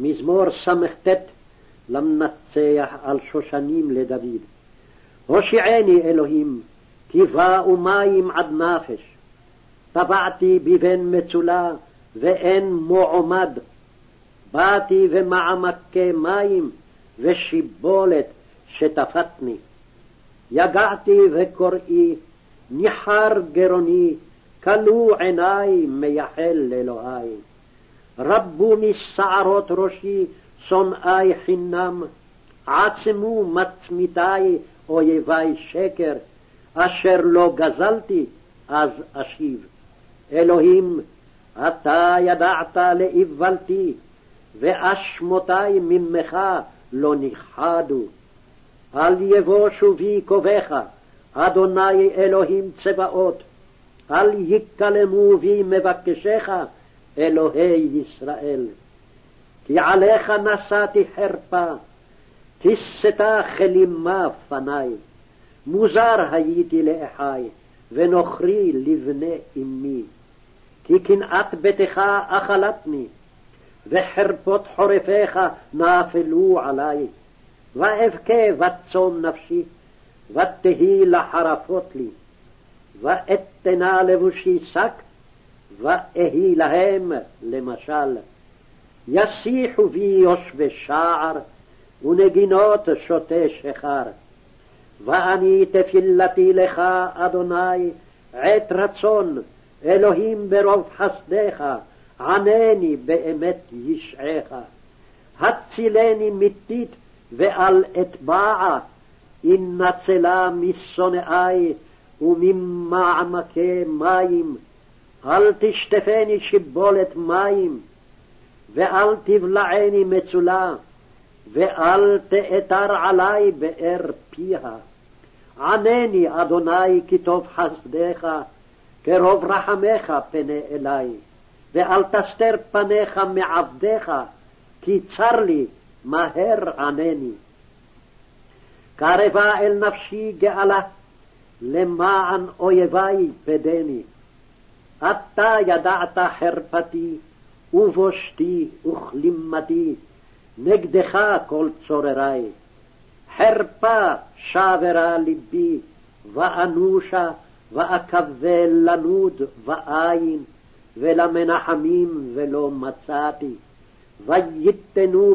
מזמור סט למנצח על שושנים לדוד. הושיעני אלוהים, כי באו מים עד נפש. טבעתי בבן מצולה ואין מועמד. באתי במעמקי מים ושיבולת שטפתני. יגעתי וקוראי, ניחר גרוני, כלו עיני מייחל לאלוהי. רבו משערות ראשי שונאי חינם, עצמו מצמיתי אויבי שקר, אשר לא גזלתי, אז אשיב. אלוהים, אתה ידעת לאיוולתי, ואשמותי ממך לא נכחדו. אל יבושו בי קובך, אדוני אלוהים צבאות, אל יקלמו בי מבקשך, אלוהי ישראל. כי עליך נשאתי חרפה, כיסתה כלימה פניי. מוזר הייתי לאחי, ונוכרי לבני אמי. כי קנאת ביתך אכלתני, וחרפות חורפיך נפלו עלי. ואבכה וצום נפשי, ותהי לחרפות לי. ואתנה לבושי שק, ואהי להם למשל. יסיחו בי יושבי שער, ונגינות שותה שחר. ואני תפילתי לך, אדוני, עת רצון, אלוהים ברוב חסדיך, ענני באמת ישעך. הצילני מתית ואל אטבעה, אנצלה משונאי וממעמקי מים. אל תשטפני שיבולת מים, ואל תבלעני מצולה, ואל תאתר עלי באר פיה. ענני, אדוני, כי טוב חסדיך, כרוב רחמך פנה אלי, ואל תסתר פניך מעבדיך, כי צר לי, מהר ענני. קרבה אל נפשי גאלה, למען אויבי פדני. אתה ידעת חרפתי, ובושתי וכלימתי, נגדך כל צוררי. חרפה שברה ליבי, ואנושה, ואקבל לנוד ואין, ולמנחמים ולא מצאתי. ויתנו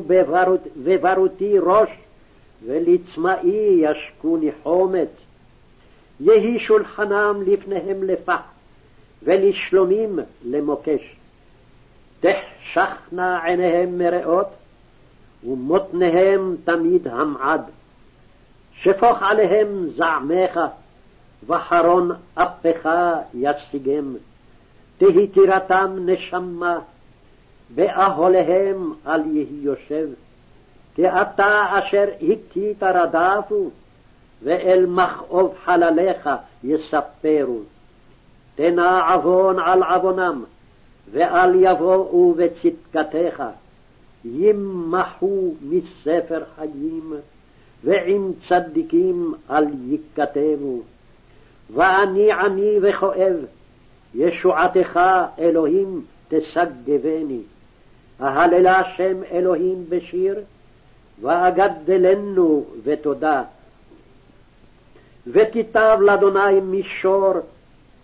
בברותי ראש, ולצמאי ישקוני חומץ. יהי שולחנם לפניהם לפח, ולשלומים למוקש. תחשכנה עיניהם מראות, ומותניהם תמיד המעד. שפוך עליהם זעמך, וחרון אפך ישיגם. תהי טירתם נשמה, באהליהם אל יהי יושב. כי אתה אשר הכית רדפו, ואל מכאוב חלליך יספרו. תנע עוון על עוונם, ואל יבואו בצדקתך. ימחו מספר חיים, ועם צדיקים אל ייכתבו. ואני עני וכואב, ישועתך אלוהים תשגבני. אהללה שם אלוהים בשיר, ואגדלנו בתודה. וכתב לאדוני מישור,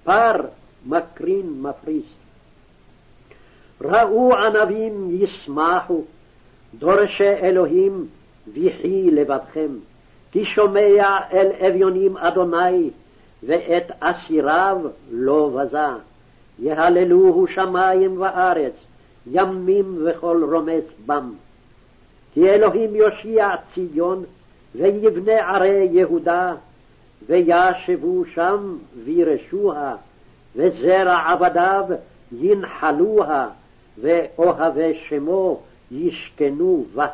פר מקרין מפריס. ראו ענבים ישמחו, דורשי אלוהים ויחי לבבכם. כי שומע אל אביונים אדוני, ואת אסיריו לא בזה. יהללוהו שמים וארץ, ימים וכל רומס בם. כי אלוהים יושיע ציון, ויבנה ערי יהודה, וישבו שם וירשוה, וזרע עבדיו ינחלוה, ואוהבי שמו ישכנו בה.